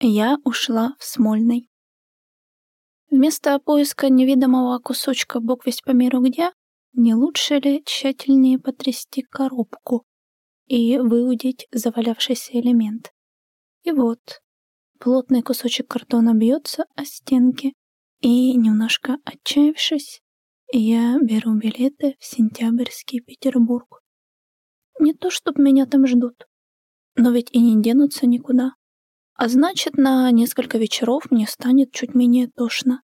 Я ушла в Смольный. Вместо поиска невидимого кусочка бог весь по миру где, не лучше ли тщательнее потрясти коробку и выудить завалявшийся элемент? И вот, плотный кусочек картона бьется о стенки, и, немножко отчаявшись, я беру билеты в сентябрьский Петербург. Не то, чтоб меня там ждут, но ведь и не денутся никуда. А значит, на несколько вечеров мне станет чуть менее тошно.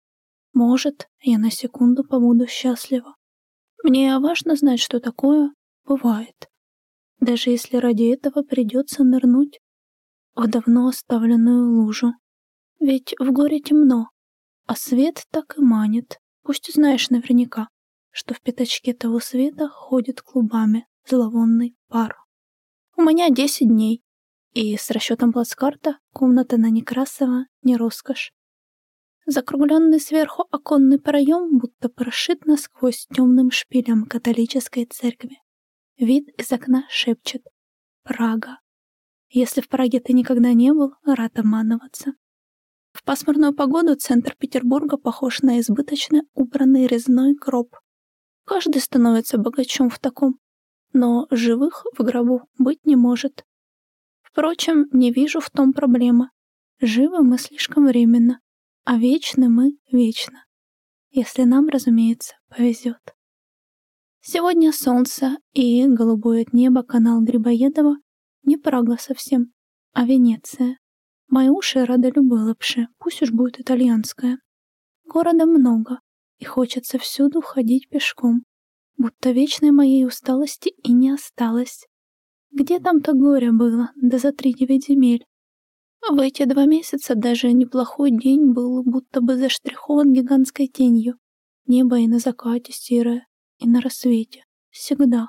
Может, я на секунду побуду счастлива. Мне важно знать, что такое бывает. Даже если ради этого придется нырнуть в давно оставленную лужу. Ведь в горе темно, а свет так и манит. Пусть знаешь наверняка, что в пятачке того света ходит клубами зловонный пар. У меня десять дней, и с расчетом плацкарта комната на Некрасова не роскошь. Закругленный сверху оконный проем будто прошит насквозь темным шпилем католической церкви. Вид из окна шепчет «Прага». Если в Праге ты никогда не был, рад обманываться. В пасмурную погоду центр Петербурга похож на избыточно убранный резной гроб. Каждый становится богачом в таком, но живых в гробу быть не может. Впрочем, не вижу в том проблемы. Живы мы слишком временно, а вечны мы вечно. Если нам, разумеется, повезет. Сегодня солнце и голубое от неба канал Грибоедова не Прага совсем, а Венеция. Мои уши рады любой лапше, пусть уж будет итальянская. Города много, и хочется всюду ходить пешком, будто вечной моей усталости и не осталось. Где там-то горе было, да за три девять земель? В эти два месяца даже неплохой день был будто бы заштрихован гигантской тенью. Небо и на закате серое, и на рассвете. Всегда.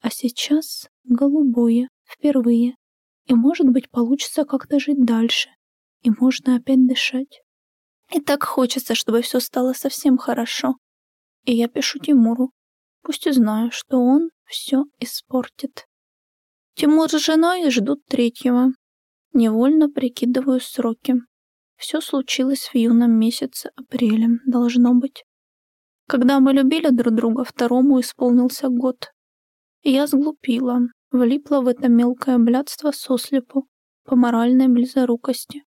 А сейчас голубое, впервые. И, может быть, получится как-то жить дальше. И можно опять дышать. И так хочется, чтобы все стало совсем хорошо. И я пишу Тимуру. Пусть и знаю, что он все испортит. Тимур с женой ждут третьего. Невольно прикидываю сроки. Все случилось в юном месяце апреля, должно быть. Когда мы любили друг друга, второму исполнился год. Я сглупила, влипла в это мелкое блядство сослепу, по моральной близорукости.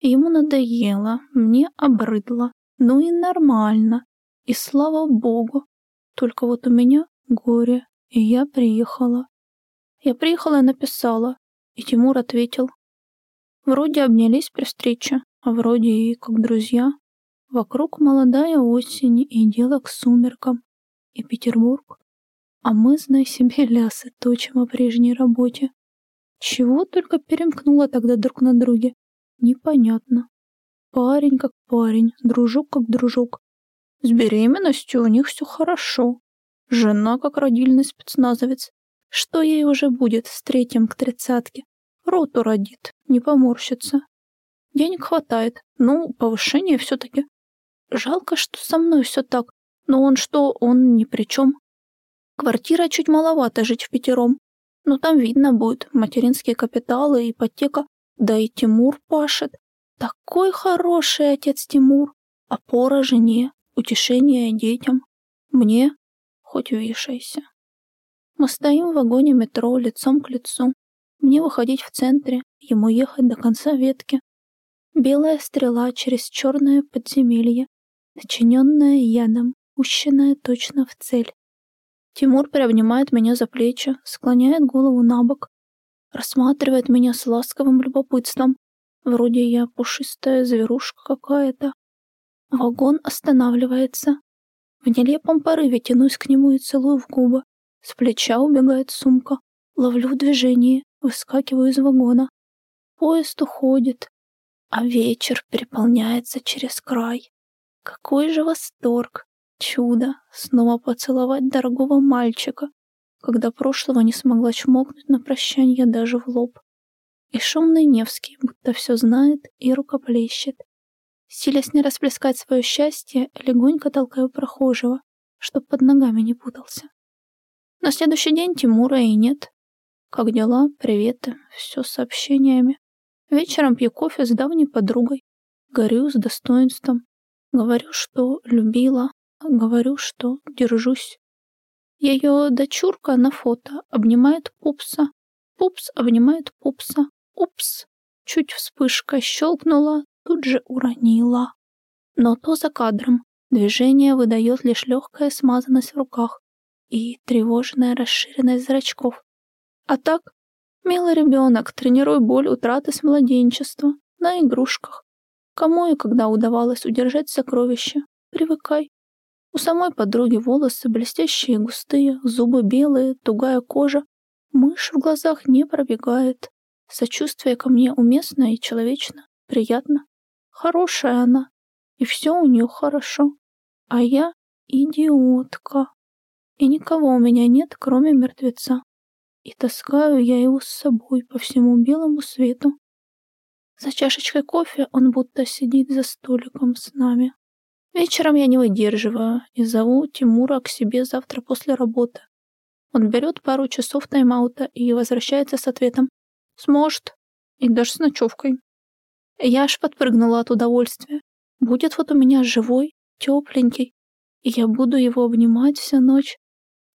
Ему надоело, мне обрыдло. Ну и нормально. И слава богу. Только вот у меня горе, и я приехала. Я приехала и написала, и Тимур ответил. Вроде обнялись при встрече, а вроде и как друзья. Вокруг молодая осень и дело к сумеркам, и Петербург. А мы, знай себе, лясы, точим о прежней работе. Чего только перемкнуло тогда друг на друге, непонятно. Парень как парень, дружок как дружок. С беременностью у них все хорошо. Жена как родильный спецназовец. Что ей уже будет с третьим к тридцатке? Рот уродит, не поморщится. Денег хватает, ну, повышение все-таки. Жалко, что со мной все так, но он что, он ни при чем. Квартира чуть маловато жить в пятером, но там видно будет материнские капиталы, ипотека, да и Тимур пашет. Такой хороший отец Тимур, опора жене, утешение детям. Мне хоть вешайся. Мы стоим в вагоне метро лицом к лицу. Мне выходить в центре, ему ехать до конца ветки. Белая стрела через черное подземелье, начиненная ядом, пущенная точно в цель. Тимур приобнимает меня за плечи, склоняет голову на бок, рассматривает меня с ласковым любопытством. Вроде я пушистая зверушка какая-то. Вагон останавливается. В нелепом порыве тянусь к нему и целую в губы. С плеча убегает сумка. Ловлю движение, выскакиваю из вагона. Поезд уходит, а вечер переполняется через край. Какой же восторг, чудо, снова поцеловать дорогого мальчика, когда прошлого не смогла чмокнуть на прощанье даже в лоб. И шумный Невский будто все знает и рукоплещет. Силясь не расплескать свое счастье, легонько толкаю прохожего, чтоб под ногами не путался. На следующий день Тимура и нет. Как дела? Приветы. Все с сообщениями. Вечером пью кофе с давней подругой. Горю с достоинством. Говорю, что любила. Говорю, что держусь. Ее дочурка на фото обнимает пупса. Пупс обнимает пупса. Упс. Чуть вспышка щелкнула, тут же уронила. Но то за кадром. Движение выдает лишь легкая смазанность в руках и тревожная расширенность зрачков. А так, милый ребенок, тренируй боль утраты с младенчества на игрушках. Кому и когда удавалось удержать сокровище, привыкай. У самой подруги волосы блестящие и густые, зубы белые, тугая кожа. Мышь в глазах не пробегает. Сочувствие ко мне уместно и человечно, приятно. Хорошая она, и все у нее хорошо. А я идиотка. И никого у меня нет, кроме мертвеца. И таскаю я его с собой по всему белому свету. За чашечкой кофе он будто сидит за столиком с нами. Вечером я не выдерживаю и зову Тимура к себе завтра после работы. Он берет пару часов тайм-аута и возвращается с ответом «Сможет» и даже с ночевкой. Я аж подпрыгнула от удовольствия. Будет вот у меня живой, тепленький, и я буду его обнимать всю ночь.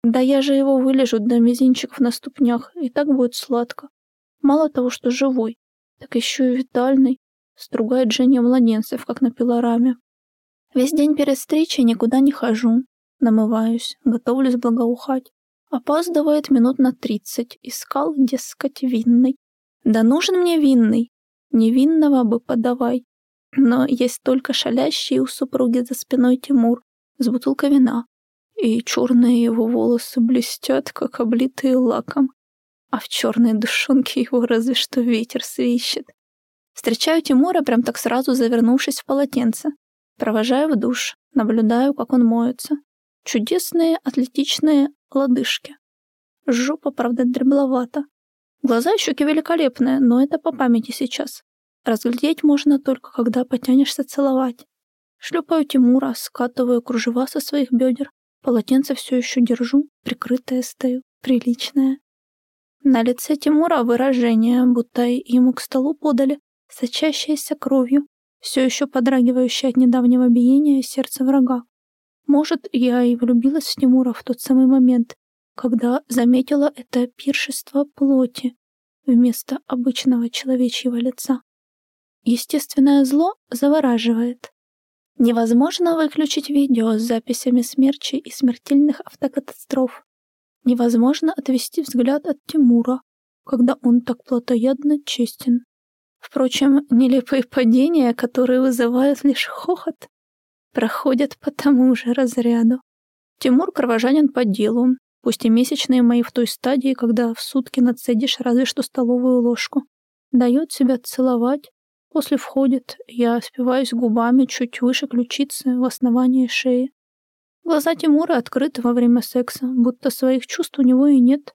Да я же его вылежу до мизинчиков на ступнях, и так будет сладко. Мало того, что живой, так еще и витальный, стругает Женя младенцев, как на пилораме. Весь день перед встречей никуда не хожу, намываюсь, готовлюсь благоухать. Опаздывает минут на тридцать, искал, дескать, винный. Да нужен мне винный, невинного бы подавай. Но есть только шалящий у супруги за спиной Тимур с бутылкой вина, и черные его волосы блестят, как облитые лаком, а в черной душонке его разве что ветер свищет. Встречаю Тимура прям так сразу завернувшись в полотенце. Провожаю в душ, наблюдаю, как он моется. Чудесные атлетичные лодыжки. Жопа, правда, дребловата. Глаза и щеки великолепные, но это по памяти сейчас. Разглядеть можно только, когда потянешься целовать. Шлепаю Тимура, скатываю кружева со своих бедер. Полотенце все еще держу, прикрытое стою, приличное. На лице Тимура выражение, будто ему к столу подали, сочащееся кровью, все еще подрагивающее от недавнего биения сердца врага. Может, я и влюбилась в Тимура в тот самый момент, когда заметила это пиршество плоти вместо обычного человечьего лица. Естественное зло завораживает. Невозможно выключить видео с записями смерчей и смертельных автокатастроф. Невозможно отвести взгляд от Тимура, когда он так плотоядно честен. Впрочем, нелепые падения, которые вызывают лишь хохот, проходят по тому же разряду. Тимур кровожанен по делу, пусть и месячные мои в той стадии, когда в сутки нацедишь разве что столовую ложку. Дает себя целовать, После входит, я спиваюсь губами чуть выше ключицы в основании шеи. Глаза Тимура открыты во время секса, будто своих чувств у него и нет.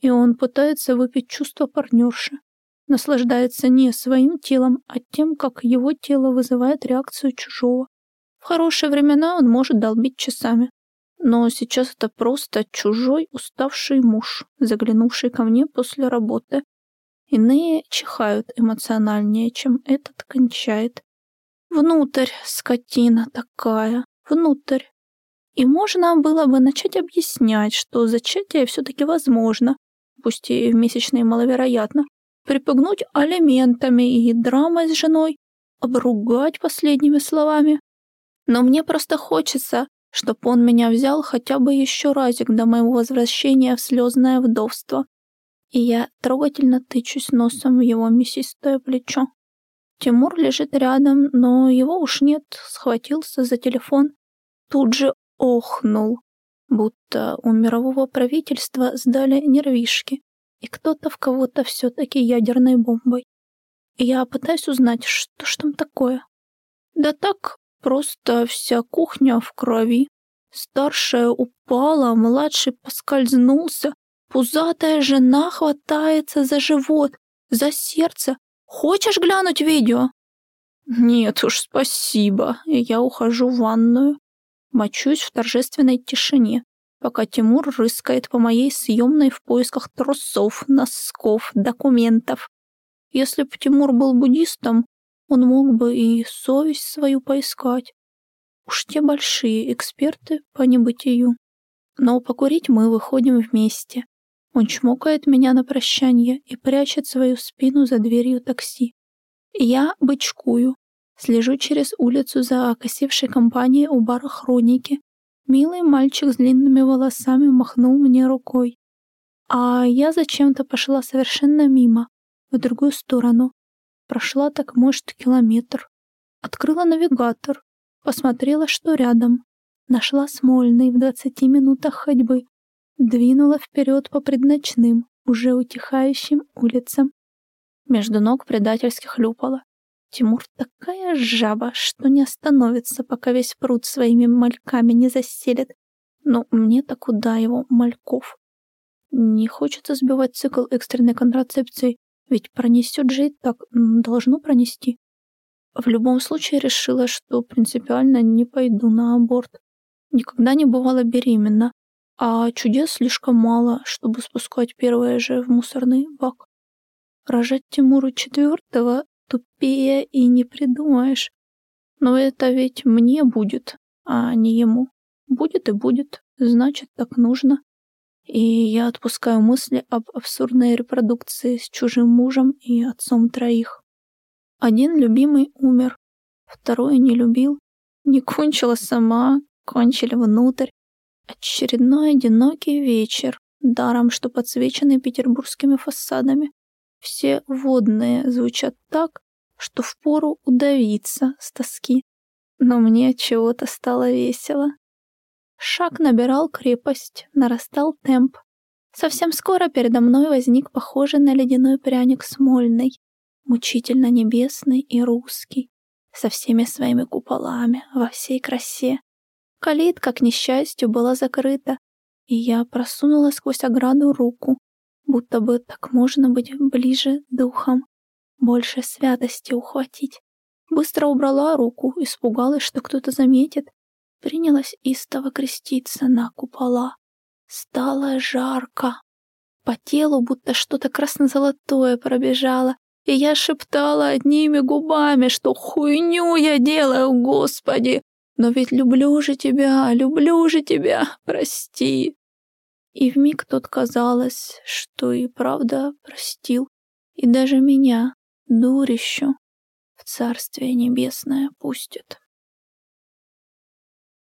И он пытается выпить чувства партнерши. Наслаждается не своим телом, а тем, как его тело вызывает реакцию чужого. В хорошие времена он может долбить часами. Но сейчас это просто чужой уставший муж, заглянувший ко мне после работы Иные чихают эмоциональнее, чем этот кончает. Внутрь, скотина такая, внутрь. И можно было бы начать объяснять, что зачатие все-таки возможно, пусть и в месячные маловероятно, припугнуть алиментами и драмой с женой, обругать последними словами. Но мне просто хочется, чтобы он меня взял хотя бы еще разик до моего возвращения в слезное вдовство и я трогательно тычусь носом в его мясистое плечо. Тимур лежит рядом, но его уж нет, схватился за телефон, тут же охнул, будто у мирового правительства сдали нервишки, и кто-то в кого-то все-таки ядерной бомбой. Я пытаюсь узнать, что ж там такое. Да так, просто вся кухня в крови. Старшая упала, младший поскользнулся, Пузатая жена хватается за живот, за сердце. Хочешь глянуть видео? Нет уж, спасибо. Я ухожу в ванную. Мочусь в торжественной тишине, пока Тимур рыскает по моей съемной в поисках трусов, носков, документов. Если бы Тимур был буддистом, он мог бы и совесть свою поискать. Уж те большие эксперты по небытию. Но покурить мы выходим вместе. Он чмокает меня на прощание и прячет свою спину за дверью такси. Я бычкую, слежу через улицу за окосевшей компанией у бара «Хроники». Милый мальчик с длинными волосами махнул мне рукой. А я зачем-то пошла совершенно мимо, в другую сторону. Прошла так, может, километр. Открыла навигатор, посмотрела, что рядом. Нашла Смольный в двадцати минутах ходьбы. Двинула вперед по предночным, уже утихающим улицам. Между ног предательски хлюпала. Тимур такая жаба, что не остановится, пока весь пруд своими мальками не заселит. Но мне-то куда его, мальков? Не хочется сбивать цикл экстренной контрацепции, ведь пронесет же и так, должно пронести. В любом случае решила, что принципиально не пойду на аборт. Никогда не бывала беременна, а чудес слишком мало, чтобы спускать первое же в мусорный бак. Рожать Тимуру четвертого тупее и не придумаешь. Но это ведь мне будет, а не ему. Будет и будет, значит, так нужно и я отпускаю мысли об абсурдной репродукции с чужим мужем и отцом троих. Один любимый умер, второй не любил, не кончила сама, кончили внутрь. Очередной одинокий вечер, даром что подсвеченный петербургскими фасадами. Все водные звучат так, что впору удавиться с тоски. Но мне чего-то стало весело. Шаг набирал крепость, нарастал темп. Совсем скоро передо мной возник похожий на ледяной пряник Смольный, мучительно небесный и русский, со всеми своими куполами, во всей красе. Калитка, к несчастью, была закрыта, и я просунула сквозь ограду руку, будто бы так можно быть ближе духом, больше святости ухватить. Быстро убрала руку, испугалась, что кто-то заметит, принялась истово креститься на купола. Стало жарко. По телу будто что-то красно-золотое пробежало, и я шептала одними губами, что хуйню я делаю, Господи! Но ведь люблю же тебя, люблю же тебя, прости. И вмиг тот казалось, что и правда простил, и даже меня, дурищу, в Царствие Небесное пустит.